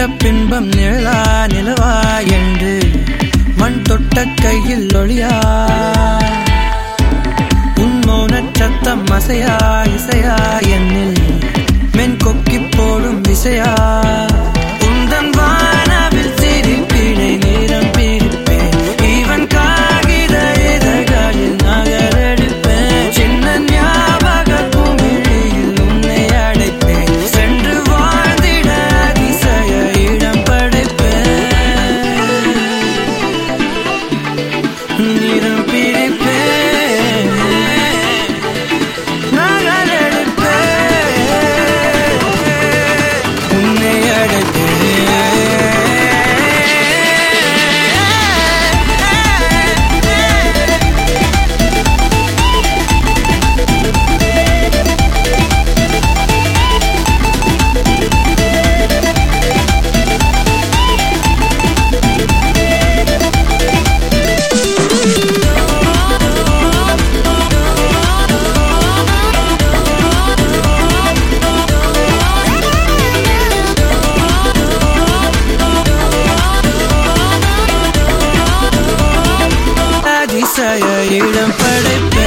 விட்ட பின்பம் நிழலா நிலவா என்று மண் தொட்ட கையில் ஒளியா? உன் மௌனச் சத்தம் அசையா இசையா என்னில்? இளம் படைப்பு.